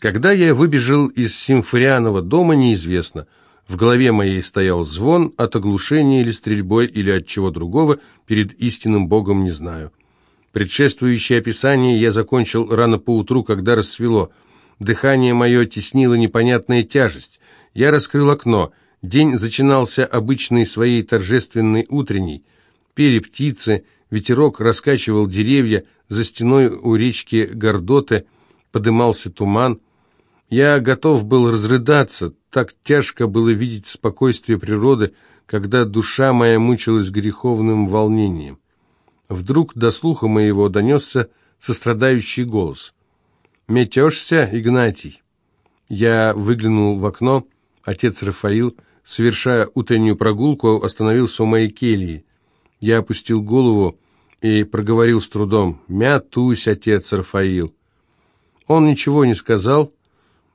Когда я выбежал из симфорианова дома, неизвестно. В голове моей стоял звон от оглушения или стрельбой, или от чего другого, перед истинным Богом не знаю. Предшествующее описание я закончил рано поутру, когда рассвело. Дыхание мое теснило непонятная тяжесть. Я раскрыл окно. День начинался обычной своей торжественной утренней. Пели птицы, ветерок раскачивал деревья, за стеной у речки Гордоты подымался туман. Я готов был разрыдаться, так тяжко было видеть спокойствие природы, когда душа моя мучилась греховным волнением. Вдруг до слуха моего донесся сострадающий голос. «Метешься, Игнатий?» Я выглянул в окно. Отец Рафаил, совершая утреннюю прогулку, остановился у моей кельи. Я опустил голову и проговорил с трудом «Мятусь, отец Рафаил». Он ничего не сказал,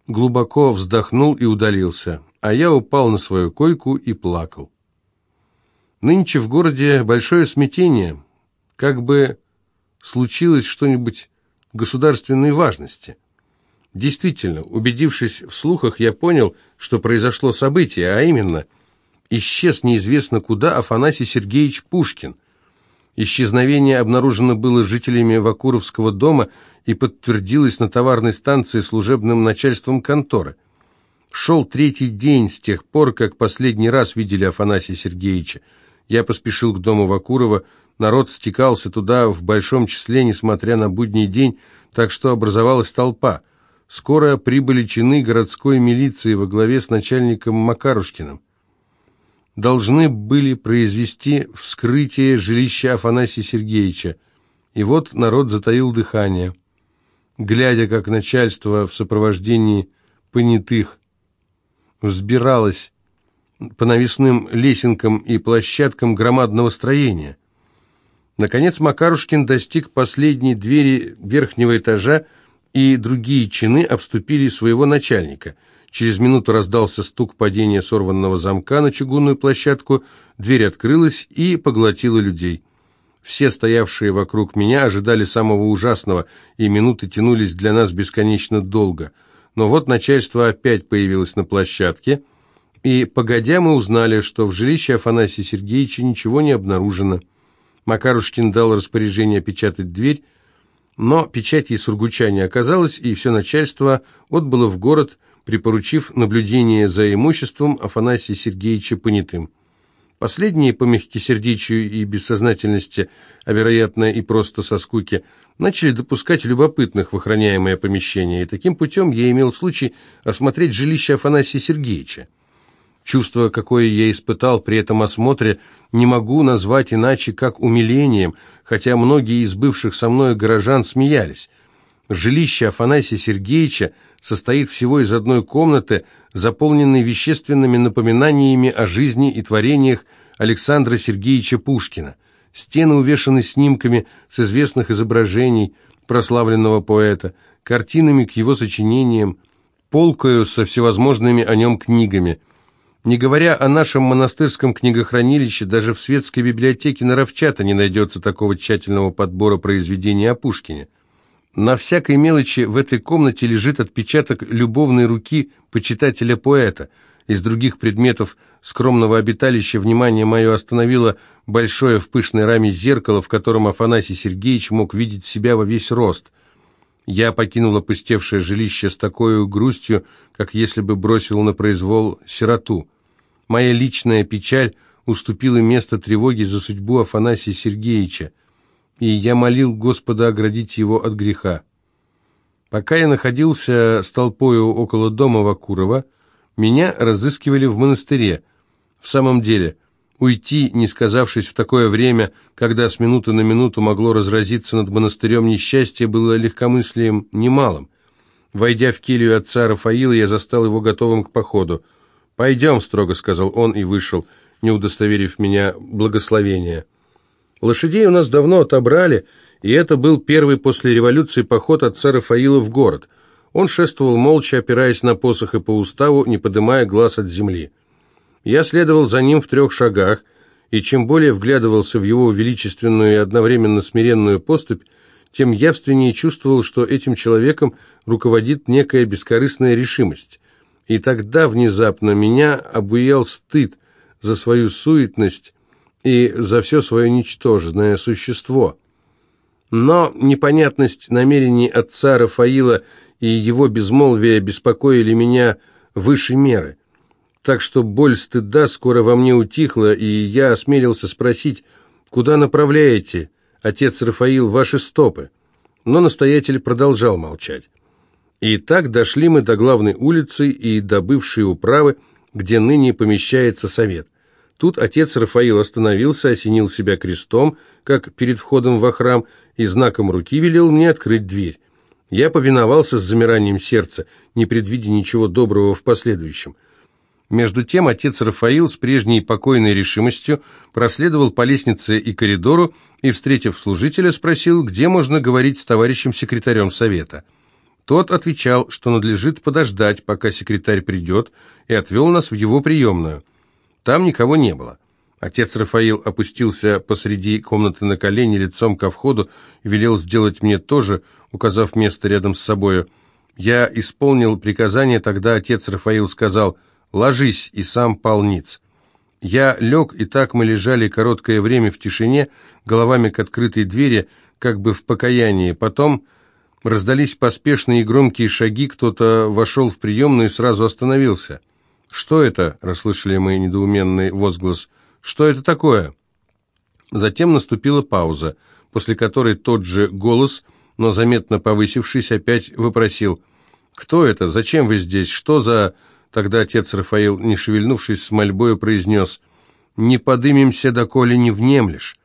глубоко вздохнул и удалился, а я упал на свою койку и плакал. Нынче в городе большое смятение, как бы случилось что-нибудь государственной важности. Действительно, убедившись в слухах, я понял, что произошло событие, а именно, исчез неизвестно куда Афанасий Сергеевич Пушкин. Исчезновение обнаружено было жителями Вакуровского дома и подтвердилось на товарной станции служебным начальством конторы. Шел третий день с тех пор, как последний раз видели Афанасия Сергеевича. Я поспешил к дому Вакурова, народ стекался туда в большом числе, несмотря на будний день, так что образовалась толпа. Скоро прибыли чины городской милиции во главе с начальником Макарушкиным. Должны были произвести вскрытие жилища Афанасия Сергеевича. И вот народ затаил дыхание глядя, как начальство в сопровождении понятых взбиралось по навесным лесенкам и площадкам громадного строения. Наконец Макарушкин достиг последней двери верхнего этажа, и другие чины обступили своего начальника. Через минуту раздался стук падения сорванного замка на чугунную площадку, дверь открылась и поглотила людей. Все стоявшие вокруг меня ожидали самого ужасного, и минуты тянулись для нас бесконечно долго. Но вот начальство опять появилось на площадке, и, погодя, мы узнали, что в жилище Афанасия Сергеевича ничего не обнаружено. Макарушкин дал распоряжение печатать дверь, но печати и сургуча не оказалось, и все начальство отбыло в город, припоручив наблюдение за имуществом Афанасия Сергеевича понятым. Последние по мягкосердечию и бессознательности, а вероятно и просто со скуки, начали допускать любопытных в охраняемое помещение, и таким путем я имел случай осмотреть жилище Афанасия Сергеевича. Чувство, какое я испытал при этом осмотре, не могу назвать иначе, как умилением, хотя многие из бывших со мной горожан смеялись. Жилище Афанасия Сергеевича состоит всего из одной комнаты, заполненной вещественными напоминаниями о жизни и творениях Александра Сергеевича Пушкина. Стены увешаны снимками с известных изображений прославленного поэта, картинами к его сочинениям, полкою со всевозможными о нем книгами. Не говоря о нашем монастырском книгохранилище, даже в светской библиотеке Наровчата не найдется такого тщательного подбора произведений о Пушкине. На всякой мелочи в этой комнате лежит отпечаток любовной руки почитателя-поэта. Из других предметов скромного обиталища внимание мое остановило большое в пышной раме зеркало, в котором Афанасий Сергеевич мог видеть себя во весь рост. Я покинул опустевшее жилище с такой грустью, как если бы бросил на произвол сироту. Моя личная печаль уступила место тревоги за судьбу Афанасия Сергеевича и я молил Господа оградить его от греха. Пока я находился с толпою около дома Вакурова, меня разыскивали в монастыре. В самом деле, уйти, не сказавшись в такое время, когда с минуты на минуту могло разразиться над монастырем несчастье, было легкомыслием немалым. Войдя в келью отца Рафаила, я застал его готовым к походу. «Пойдем», — строго сказал он и вышел, не удостоверив меня благословения. Лошадей у нас давно отобрали, и это был первый после революции поход отца Рафаила в город. Он шествовал молча, опираясь на посох и по уставу, не поднимая глаз от земли. Я следовал за ним в трех шагах, и чем более вглядывался в его величественную и одновременно смиренную поступь, тем явственнее чувствовал, что этим человеком руководит некая бескорыстная решимость. И тогда внезапно меня обуял стыд за свою суетность и за все свое ничтожное существо. Но непонятность намерений отца Рафаила и его безмолвие беспокоили меня выше меры. Так что боль стыда скоро во мне утихла, и я осмелился спросить, куда направляете, отец Рафаил, ваши стопы? Но настоятель продолжал молчать. И так дошли мы до главной улицы и до бывшей управы, где ныне помещается совет. Тут отец Рафаил остановился, осенил себя крестом, как перед входом во храм, и знаком руки велел мне открыть дверь. Я повиновался с замиранием сердца, не предвидя ничего доброго в последующем. Между тем отец Рафаил с прежней покойной решимостью проследовал по лестнице и коридору и, встретив служителя, спросил, где можно говорить с товарищем секретарем совета. Тот отвечал, что надлежит подождать, пока секретарь придет, и отвел нас в его приемную. Там никого не было. Отец Рафаил опустился посреди комнаты на колени лицом ко входу и велел сделать мне тоже, указав место рядом с собою. Я исполнил приказание, тогда отец Рафаил сказал «Ложись», и сам пал. Я лег, и так мы лежали короткое время в тишине, головами к открытой двери, как бы в покаянии. Потом раздались поспешные и громкие шаги, кто-то вошел в приемную и сразу остановился. «Что это?» — расслышали мы недоуменный возглас. «Что это такое?» Затем наступила пауза, после которой тот же голос, но заметно повысившись, опять вопросил «Кто это? Зачем вы здесь? Что за...» Тогда отец Рафаил, не шевельнувшись с мольбою, произнес «Не подымемся, доколе не внемлешь».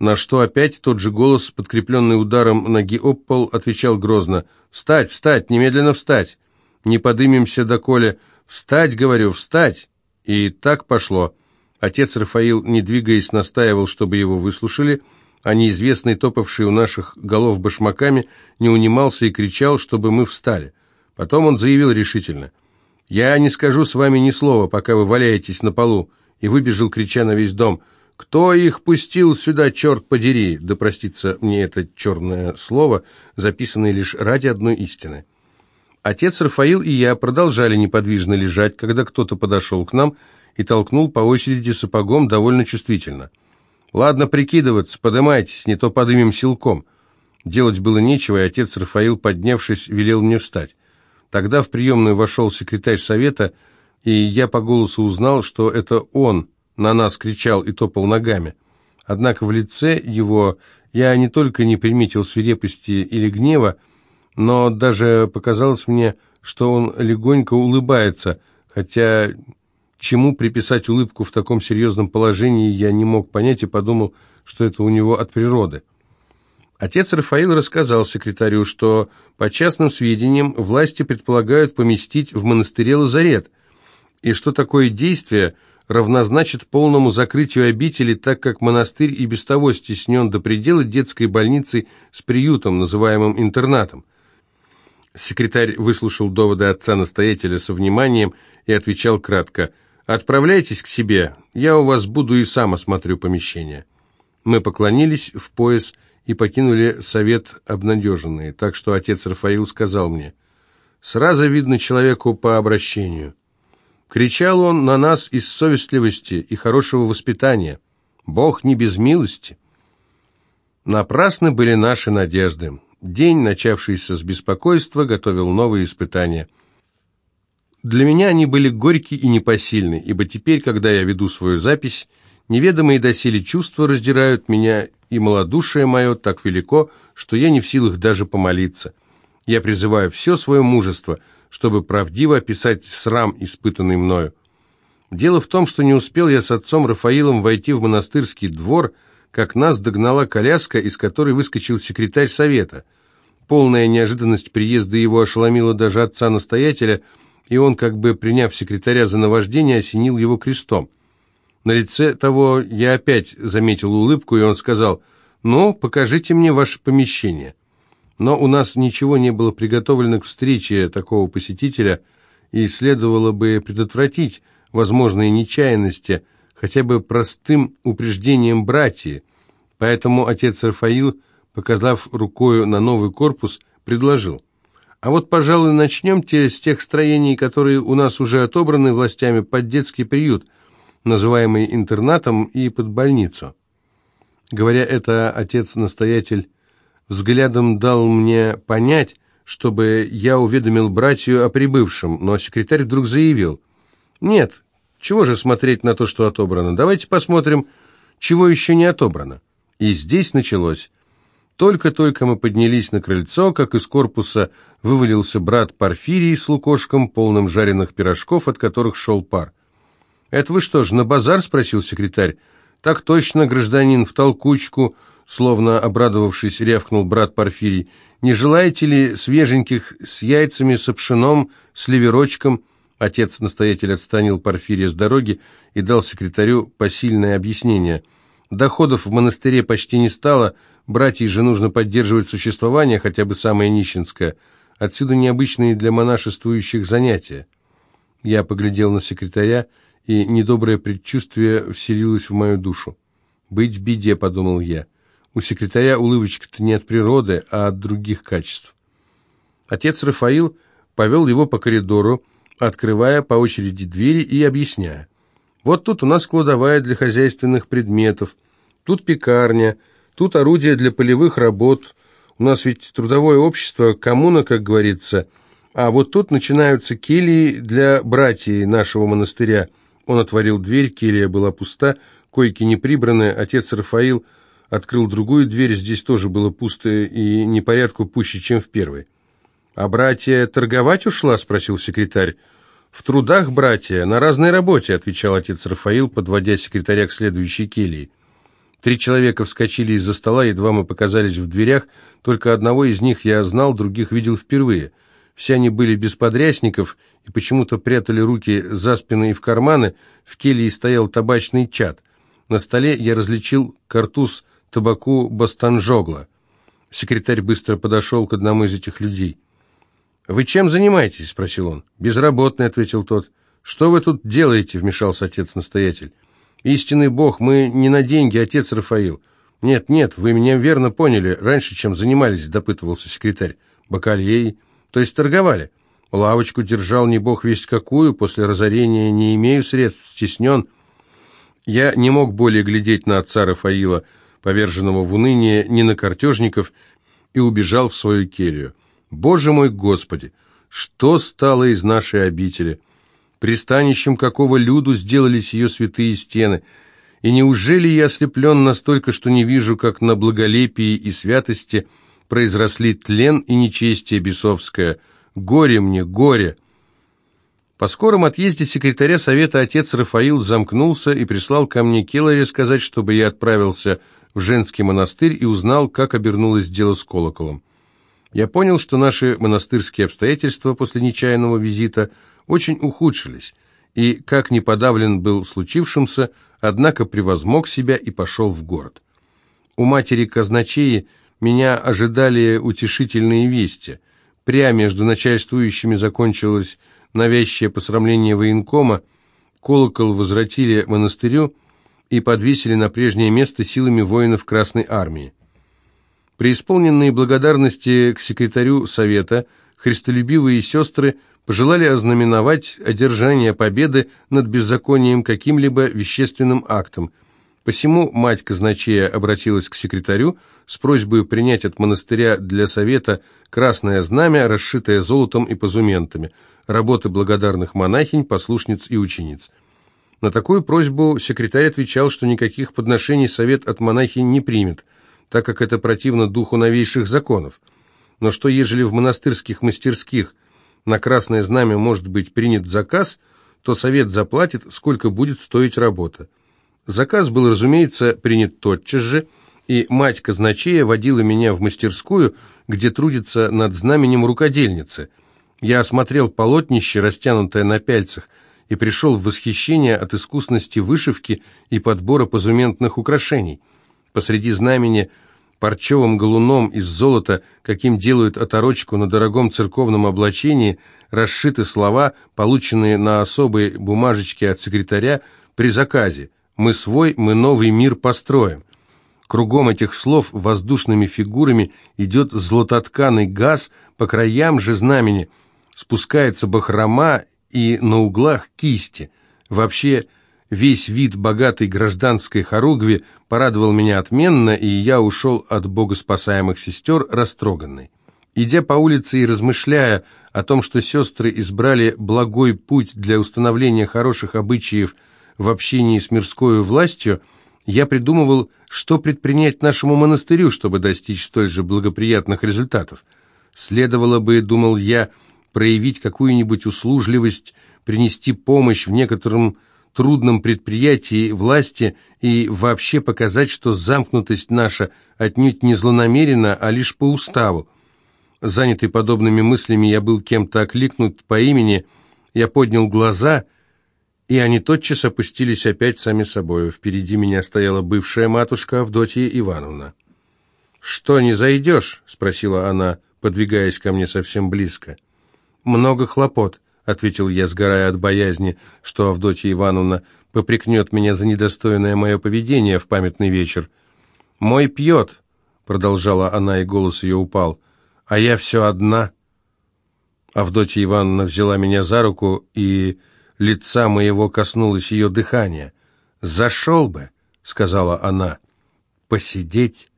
На что опять тот же голос, подкрепленный ударом ноги об пол, отвечал грозно «Встать, встать, немедленно встать! Не подымемся, доколе...» «Встать, говорю, встать!» И так пошло. Отец Рафаил, не двигаясь, настаивал, чтобы его выслушали, а неизвестный, топавший у наших голов башмаками, не унимался и кричал, чтобы мы встали. Потом он заявил решительно, «Я не скажу с вами ни слова, пока вы валяетесь на полу», и выбежал, крича на весь дом, «Кто их пустил сюда, черт подери?» Да простится мне это черное слово, записанное лишь ради одной истины. Отец Рафаил и я продолжали неподвижно лежать, когда кто-то подошел к нам и толкнул по очереди сапогом довольно чувствительно. «Ладно прикидываться, подымайтесь, не то подымем силком». Делать было нечего, и отец Рафаил, поднявшись, велел мне встать. Тогда в приемную вошел секретарь совета, и я по голосу узнал, что это он на нас кричал и топал ногами. Однако в лице его я не только не приметил свирепости или гнева, но даже показалось мне, что он легонько улыбается, хотя чему приписать улыбку в таком серьезном положении я не мог понять и подумал, что это у него от природы. Отец Рафаил рассказал секретарю, что, по частным сведениям, власти предполагают поместить в монастыре лазарет, и что такое действие равнозначит полному закрытию обители, так как монастырь и без того стеснен до предела детской больницей с приютом, называемым интернатом. Секретарь выслушал доводы отца-настоятеля со вниманием и отвечал кратко. «Отправляйтесь к себе, я у вас буду и сам осмотрю помещение». Мы поклонились в пояс и покинули совет обнадеженные, так что отец Рафаил сказал мне, «Сразу видно человеку по обращению». Кричал он на нас из совестливости и хорошего воспитания. Бог не без милости. Напрасны были наши надежды. День, начавшийся с беспокойства, готовил новые испытания. Для меня они были горькие и непосильны, ибо теперь, когда я веду свою запись, неведомые доселе чувства раздирают меня, и малодушие мое так велико, что я не в силах даже помолиться. Я призываю все свое мужество, чтобы правдиво описать срам, испытанный мною. Дело в том, что не успел я с отцом Рафаилом войти в монастырский двор, как нас догнала коляска, из которой выскочил секретарь совета. Полная неожиданность приезда его ошеломила даже отца-настоятеля, и он, как бы приняв секретаря за наваждение, осенил его крестом. На лице того я опять заметил улыбку, и он сказал, «Ну, покажите мне ваше помещение». Но у нас ничего не было приготовлено к встрече такого посетителя, и следовало бы предотвратить возможные нечаянности хотя бы простым упреждением братья. Поэтому отец Рафаил показав рукою на новый корпус, предложил. А вот, пожалуй, начнемте с тех строений, которые у нас уже отобраны властями под детский приют, называемый интернатом и под больницу. Говоря это, отец-настоятель взглядом дал мне понять, чтобы я уведомил братью о прибывшем, но секретарь вдруг заявил, «Нет, чего же смотреть на то, что отобрано? Давайте посмотрим, чего еще не отобрано». И здесь началось. Только-только мы поднялись на крыльцо, как из корпуса вывалился брат Порфирий с лукошком, полным жареных пирожков, от которых шел пар. «Это вы что ж, на базар?» — спросил секретарь. «Так точно, гражданин, в толкучку», словно обрадовавшись, рявкнул брат Порфирий. «Не желаете ли свеженьких с яйцами, с пшеном, с ливерочком?» Отец-настоятель отстранил Порфирия с дороги и дал секретарю посильное объяснение. «Доходов в монастыре почти не стало, братьей же нужно поддерживать существование, хотя бы самое нищенское. Отсюда необычные для монашествующих занятия». Я поглядел на секретаря, и недоброе предчувствие вселилось в мою душу. «Быть в беде», — подумал я. У секретаря улыбочка-то не от природы, а от других качеств. Отец Рафаил повел его по коридору, открывая по очереди двери и объясняя. Вот тут у нас кладовая для хозяйственных предметов, тут пекарня, тут орудие для полевых работ. У нас ведь трудовое общество, коммуна, как говорится. А вот тут начинаются кельи для братьев нашего монастыря. Он отворил дверь, келья была пуста, койки не прибраны, отец Рафаил открыл другую дверь, здесь тоже было пусто и непорядку пуще, чем в первой. «А братья торговать ушла?» — спросил секретарь. «В трудах, братья, на разной работе», — отвечал отец Рафаил, подводя секретаря к следующей келье. Три человека вскочили из-за стола, едва мы показались в дверях, только одного из них я знал, других видел впервые. Все они были без подрясников и почему-то прятали руки за спины и в карманы, в келье стоял табачный чад. На столе я различил картуз табаку Бастанжогла. Секретарь быстро подошел к одному из этих людей. «Вы чем занимаетесь?» – спросил он. «Безработный», – ответил тот. «Что вы тут делаете?» – вмешался отец-настоятель. «Истинный Бог, мы не на деньги, отец Рафаил». «Нет, нет, вы меня верно поняли. Раньше, чем занимались», – допытывался секретарь. «Бакалеей. То есть торговали?» «Лавочку держал не бог весть какую, после разорения не имею средств, стеснен». Я не мог более глядеть на отца Рафаила – поверженного в уныние, ни на картежников, и убежал в свою келью. Боже мой Господи, что стало из нашей обители? Пристанищем какого люду сделались ее святые стены? И неужели я ослеплен настолько, что не вижу, как на благолепии и святости произросли тлен и нечестие бесовское? Горе мне, горе!» По скором отъезде секретаря совета отец Рафаил замкнулся и прислал ко мне Келларе сказать, чтобы я отправился в женский монастырь и узнал, как обернулось дело с колоколом. Я понял, что наши монастырские обстоятельства после нечаянного визита очень ухудшились, и, как не подавлен был случившимся, однако превозмог себя и пошел в город. У матери казначеи меня ожидали утешительные вести. Пря между начальствующими закончилось навязчивое посрамление военкома, колокол возвратили монастырю, и подвесили на прежнее место силами воинов Красной Армии. Преисполненные благодарности к секретарю Совета, христолюбивые сестры пожелали ознаменовать одержание победы над беззаконием каким-либо вещественным актом. Посему мать казначея обратилась к секретарю с просьбой принять от монастыря для Совета красное знамя, расшитое золотом и позументами, работы благодарных монахинь, послушниц и учениц. На такую просьбу секретарь отвечал, что никаких подношений совет от монахи не примет, так как это противно духу новейших законов. Но что ежели в монастырских мастерских на красное знамя может быть принят заказ, то совет заплатит, сколько будет стоить работа. Заказ был, разумеется, принят тотчас же, и мать казначея водила меня в мастерскую, где трудится над знаменем рукодельницы. Я осмотрел полотнище, растянутое на пяльцах, и пришел в восхищение от искусности вышивки и подбора позументных украшений. Посреди знамени парчевым галуном из золота, каким делают оторочку на дорогом церковном облачении, расшиты слова, полученные на особой бумажечке от секретаря при заказе «Мы свой, мы новый мир построим». Кругом этих слов воздушными фигурами идет златотканый газ, по краям же знамени спускается бахрома и на углах кисти. Вообще, весь вид богатой гражданской хоругви порадовал меня отменно, и я ушел от богоспасаемых сестер растроганный. Идя по улице и размышляя о том, что сестры избрали благой путь для установления хороших обычаев в общении с мирской властью, я придумывал, что предпринять нашему монастырю, чтобы достичь столь же благоприятных результатов. Следовало бы, думал я, проявить какую-нибудь услужливость, принести помощь в некотором трудном предприятии власти и вообще показать, что замкнутость наша отнюдь не злонамерена, а лишь по уставу. Занятый подобными мыслями, я был кем-то окликнут по имени, я поднял глаза, и они тотчас опустились опять сами собою. Впереди меня стояла бывшая матушка Авдотья Ивановна. «Что, не зайдешь?» — спросила она, подвигаясь ко мне совсем близко. «Много хлопот», — ответил я, сгорая от боязни, что Авдотья Ивановна попрекнет меня за недостойное мое поведение в памятный вечер. «Мой пьет», — продолжала она, и голос ее упал а я все одна». Авдотья Ивановна взяла меня за руку, и лица моего коснулось ее дыхания. «Зашел бы», — сказала она, — «посидеть».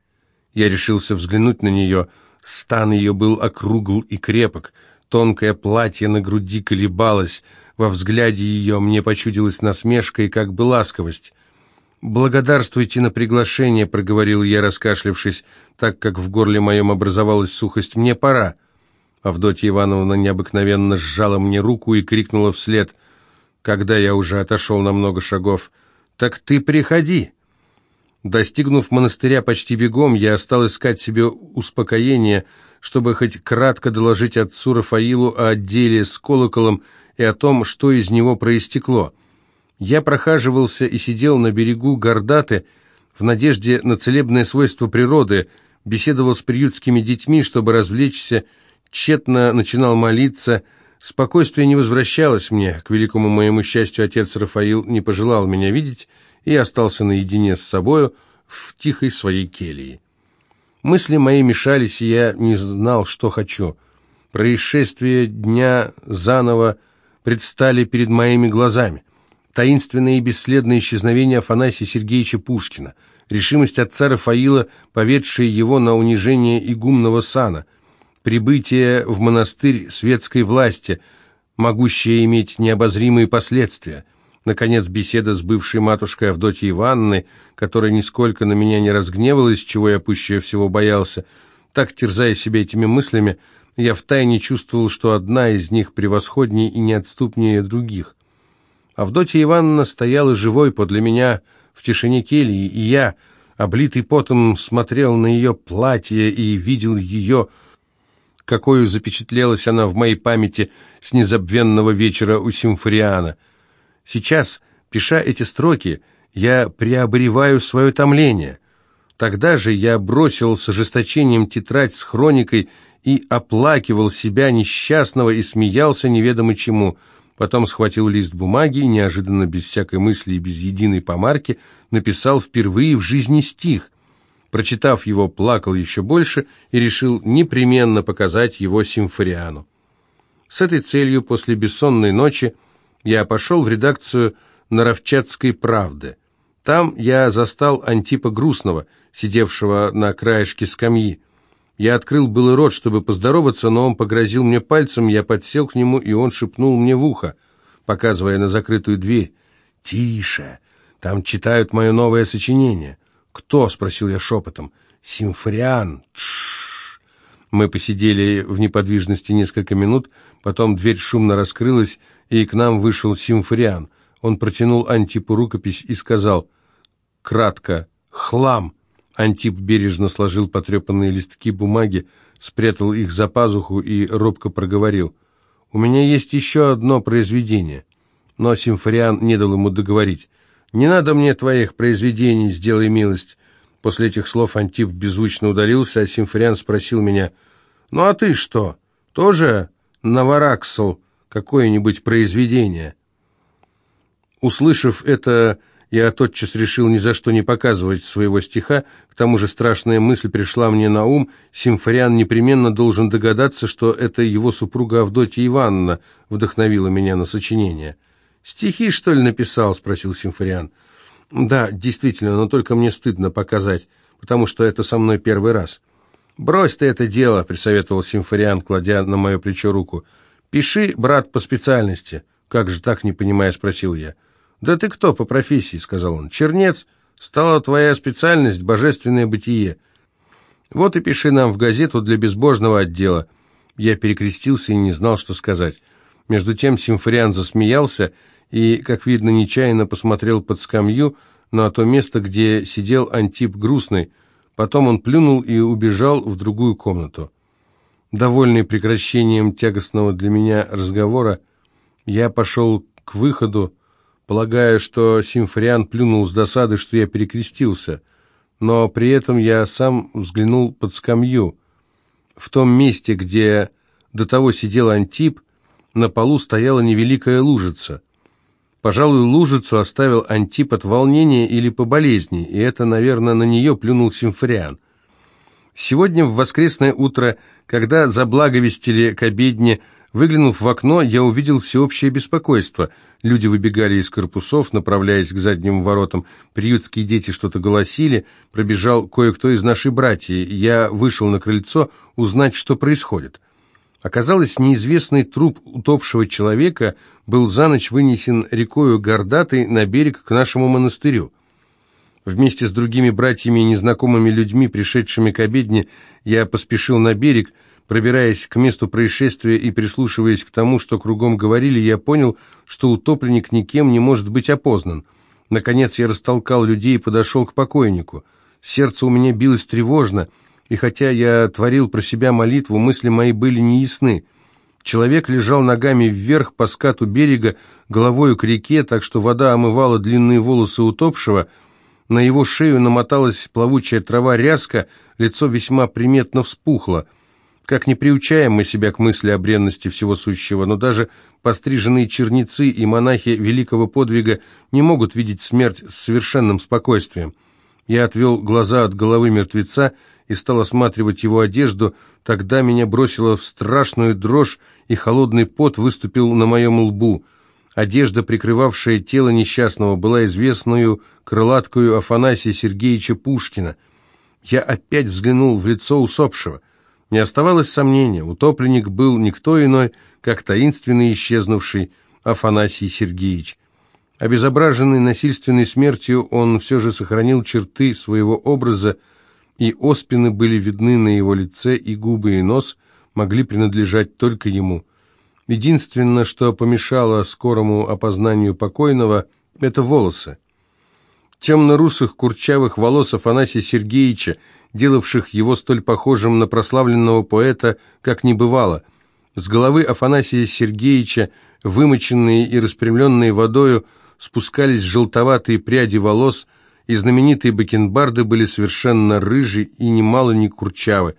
Я решился взглянуть на нее. Стан ее был округл и крепок, тонкое платье на груди колебалось, во взгляде ее мне почудилась насмешка и как бы ласковость. «Благодарствуйте на приглашение», — проговорил я, раскашлявшись, так как в горле моем образовалась сухость. «Мне пора». Авдотья Ивановна необыкновенно сжала мне руку и крикнула вслед, когда я уже отошел на много шагов. «Так ты приходи!» Достигнув монастыря почти бегом, я стал искать себе успокоение, чтобы хоть кратко доложить отцу Рафаилу о отделе с колоколом и о том, что из него проистекло. Я прохаживался и сидел на берегу Гордаты в надежде на целебное свойство природы, беседовал с приютскими детьми, чтобы развлечься, тщетно начинал молиться. Спокойствие не возвращалось мне. К великому моему счастью, отец Рафаил не пожелал меня видеть и остался наедине с собою в тихой своей келье. Мысли мои мешались, и я не знал, что хочу. Происшествия дня заново предстали перед моими глазами таинственное и бесследное исчезновение Афанасия Сергеевича Пушкина, решимость отца Рафаила, поведшая его на унижение игумного сана, прибытие в монастырь светской власти, могущее иметь необозримые последствия, наконец, беседа с бывшей матушкой Авдотьей Ивановной, которая нисколько на меня не разгневалась, чего я пуще всего боялся, так, терзая себя этими мыслями, я втайне чувствовал, что одна из них превосходнее и неотступнее других. Авдотья Ивановна стояла живой подле меня в тишине кельи, и я, облитый потом, смотрел на ее платье и видел ее, какую запечатлелась она в моей памяти с незабвенного вечера у Симфориана. Сейчас, пиша эти строки, я приобреваю свое томление. Тогда же я бросил с ожесточением тетрадь с хроникой и оплакивал себя несчастного и смеялся неведомо чему — Потом схватил лист бумаги и, неожиданно, без всякой мысли и без единой помарки, написал впервые в жизни стих. Прочитав его, плакал еще больше и решил непременно показать его Симфориану. С этой целью после бессонной ночи я пошел в редакцию «Наровчатской правды». Там я застал Антипа Грустного, сидевшего на краешке скамьи. Я открыл был рот, чтобы поздороваться, но он погрозил мне пальцем, я подсел к нему, и он шепнул мне в ухо, показывая на закрытую дверь. «Тише! Там читают мое новое сочинение». «Кто?» — спросил я шепотом. «Симфориан! Тш Мы посидели в неподвижности несколько минут, потом дверь шумно раскрылась, и к нам вышел Симфориан. Он протянул Антипу рукопись и сказал, кратко, «Хлам!» Антип бережно сложил потрепанные листки бумаги, спрятал их за пазуху и робко проговорил. «У меня есть еще одно произведение». Но Симфориан не дал ему договорить. «Не надо мне твоих произведений, сделай милость». После этих слов Антип беззвучно удалился, а Симфориан спросил меня, «Ну а ты что, тоже навараксал какое-нибудь произведение?» Услышав это, Я тотчас решил ни за что не показывать своего стиха, к тому же страшная мысль пришла мне на ум, Симфориан непременно должен догадаться, что это его супруга Авдотья Ивановна вдохновила меня на сочинение. «Стихи, что ли, написал?» — спросил Симфориан. «Да, действительно, но только мне стыдно показать, потому что это со мной первый раз». «Брось ты это дело», — присоветовал Симфориан, кладя на мое плечо руку. «Пиши, брат, по специальности». «Как же так, не понимая?» — спросил я. «Да ты кто по профессии?» — сказал он. «Чернец. Стала твоя специальность — божественное бытие. Вот и пиши нам в газету для безбожного отдела». Я перекрестился и не знал, что сказать. Между тем Симфориан засмеялся и, как видно, нечаянно посмотрел под скамью на то место, где сидел Антип Грустный. Потом он плюнул и убежал в другую комнату. Довольный прекращением тягостного для меня разговора, я пошел к выходу, полагая, что Симфориан плюнул с досады, что я перекрестился, но при этом я сам взглянул под скамью. В том месте, где до того сидел Антип, на полу стояла невеликая лужица. Пожалуй, лужицу оставил Антип от волнения или по болезни, и это, наверное, на нее плюнул Симфориан. Сегодня в воскресное утро, когда заблаговестили к обедне, Выглянув в окно, я увидел всеобщее беспокойство. Люди выбегали из корпусов, направляясь к задним воротам. Приютские дети что-то голосили. Пробежал кое-кто из нашей братьев. Я вышел на крыльцо узнать, что происходит. Оказалось, неизвестный труп утопшего человека был за ночь вынесен рекою Гордатой на берег к нашему монастырю. Вместе с другими братьями и незнакомыми людьми, пришедшими к обедне, я поспешил на берег, Пробираясь к месту происшествия и прислушиваясь к тому, что кругом говорили, я понял, что утопленник никем не может быть опознан. Наконец я растолкал людей и подошел к покойнику. Сердце у меня билось тревожно, и хотя я творил про себя молитву, мысли мои были неясны. Человек лежал ногами вверх по скату берега, головою к реке, так что вода омывала длинные волосы утопшего. На его шею намоталась плавучая трава ряска, лицо весьма приметно вспухло. Как не приучаем мы себя к мысли о бренности всего сущего, но даже постриженные черницы и монахи великого подвига не могут видеть смерть с совершенным спокойствием. Я отвел глаза от головы мертвеца и стал осматривать его одежду, тогда меня бросило в страшную дрожь, и холодный пот выступил на моем лбу. Одежда, прикрывавшая тело несчастного, была известную крылаткою Афанасия Сергеевича Пушкина. Я опять взглянул в лицо усопшего. Не оставалось сомнения, утопленник был никто иной, как таинственный исчезнувший Афанасий Сергеевич. Обезображенный насильственной смертью, он все же сохранил черты своего образа, и оспины были видны на его лице, и губы, и нос могли принадлежать только ему. Единственное, что помешало скорому опознанию покойного, это волосы. Темно-русых курчавых волос Афанасия Сергеевича делавших его столь похожим на прославленного поэта, как не бывало. С головы Афанасия Сергеевича, вымоченные и распрямленные водою, спускались желтоватые пряди волос, и знаменитые бакенбарды были совершенно рыжи и немало не курчавы.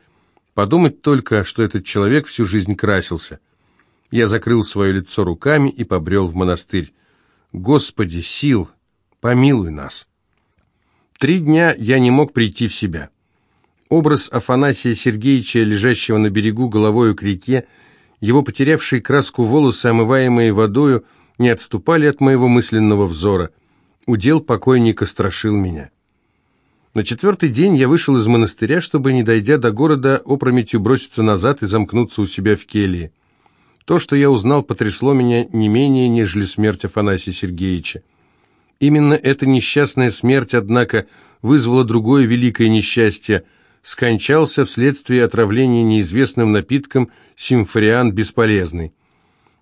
Подумать только, что этот человек всю жизнь красился. Я закрыл свое лицо руками и побрел в монастырь. Господи, сил, помилуй нас. Три дня я не мог прийти в себя. Образ Афанасия Сергеевича, лежащего на берегу головою к реке, его потерявшие краску волосы, омываемые водою, не отступали от моего мысленного взора. Удел покойника страшил меня. На четвертый день я вышел из монастыря, чтобы, не дойдя до города, опрометью броситься назад и замкнуться у себя в келье. То, что я узнал, потрясло меня не менее, нежели смерть Афанасия Сергеевича. Именно эта несчастная смерть, однако, вызвала другое великое несчастье – скончался вследствие отравления неизвестным напитком симфориан бесполезный.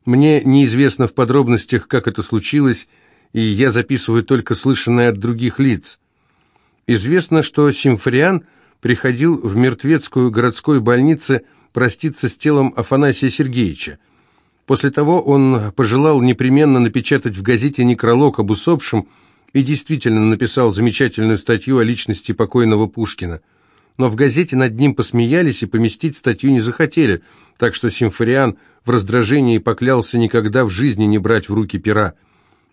Мне неизвестно в подробностях, как это случилось, и я записываю только слышанное от других лиц. Известно, что симфориан приходил в мертвецкую городской больницу проститься с телом Афанасия Сергеевича. После того он пожелал непременно напечатать в газете некролог об усопшем и действительно написал замечательную статью о личности покойного Пушкина – но в газете над ним посмеялись и поместить статью не захотели, так что Симфориан в раздражении поклялся никогда в жизни не брать в руки пера.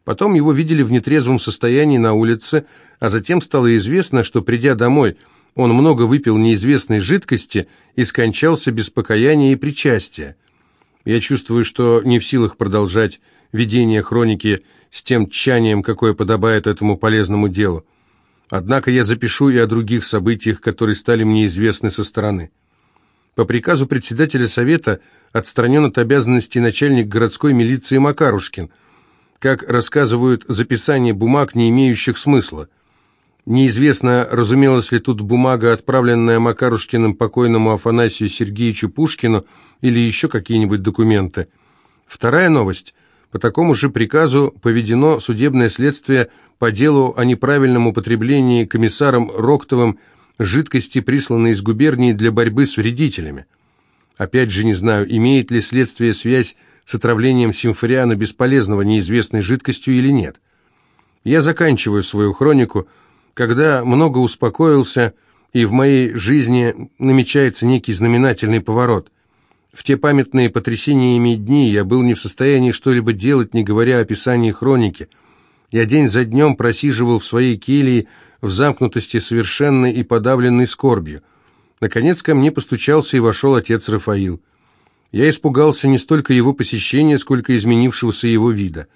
Потом его видели в нетрезвом состоянии на улице, а затем стало известно, что, придя домой, он много выпил неизвестной жидкости и скончался без покаяния и причастия. Я чувствую, что не в силах продолжать ведение хроники с тем тщанием, какое подобает этому полезному делу. Однако я запишу и о других событиях, которые стали мне известны со стороны. По приказу председателя совета отстранен от обязанностей начальник городской милиции Макарушкин. Как рассказывают, записание бумаг, не имеющих смысла. Неизвестно, разумелась ли тут бумага, отправленная Макарушкиным покойному Афанасию Сергеевичу Пушкину, или еще какие-нибудь документы. Вторая новость. По такому же приказу поведено судебное следствие по делу о неправильном употреблении комиссаром Роктовым жидкости, присланной из губернии для борьбы с вредителями. Опять же не знаю, имеет ли следствие связь с отравлением симфориана бесполезного неизвестной жидкостью или нет. Я заканчиваю свою хронику, когда много успокоился, и в моей жизни намечается некий знаменательный поворот. В те памятные потрясениями дни я был не в состоянии что-либо делать, не говоря о описании хроники. Я день за днем просиживал в своей келье, в замкнутости совершенной и подавленной скорбью. Наконец ко мне постучался и вошел отец Рафаил. Я испугался не столько его посещения, сколько изменившегося его вида.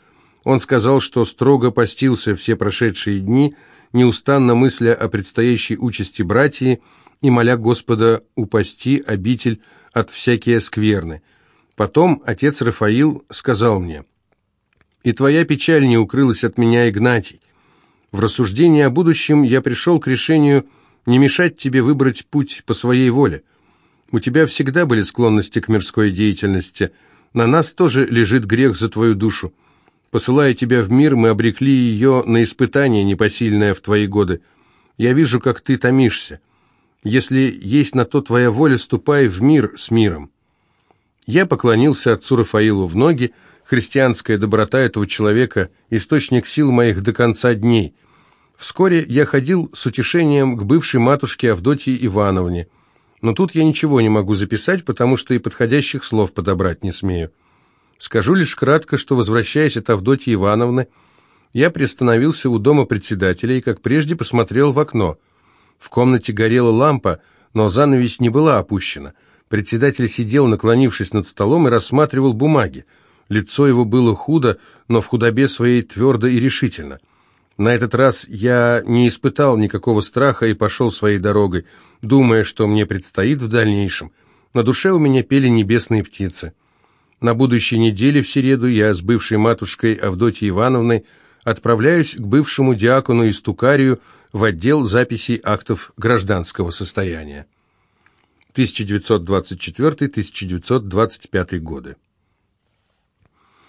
Он сказал, что строго постился все прошедшие дни, неустанно мысля о предстоящей участи братьи и моля Господа упасти обитель от всякие скверны. Потом отец Рафаил сказал мне, «И твоя печаль не укрылась от меня, Игнатий. В рассуждении о будущем я пришел к решению не мешать тебе выбрать путь по своей воле. У тебя всегда были склонности к мирской деятельности. На нас тоже лежит грех за твою душу. Посылая тебя в мир, мы обрекли ее на испытание, непосильное в твои годы. Я вижу, как ты томишься. Если есть на то твоя воля, ступай в мир с миром». Я поклонился отцу Рафаилу в ноги, христианская доброта этого человека – источник сил моих до конца дней. Вскоре я ходил с утешением к бывшей матушке Авдотье Ивановне. Но тут я ничего не могу записать, потому что и подходящих слов подобрать не смею. Скажу лишь кратко, что, возвращаясь от Авдотьи Ивановны, я приостановился у дома председателя и, как прежде, посмотрел в окно. В комнате горела лампа, но занавесь не была опущена. Председатель сидел, наклонившись над столом, и рассматривал бумаги. Лицо его было худо, но в худобе своей твердо и решительно. На этот раз я не испытал никакого страха и пошел своей дорогой, думая, что мне предстоит в дальнейшем. На душе у меня пели небесные птицы. На будущей неделе в середу я с бывшей матушкой Авдотьей Ивановной отправляюсь к бывшему диакону и стукарию в отдел записей актов гражданского состояния. 1924-1925 годы.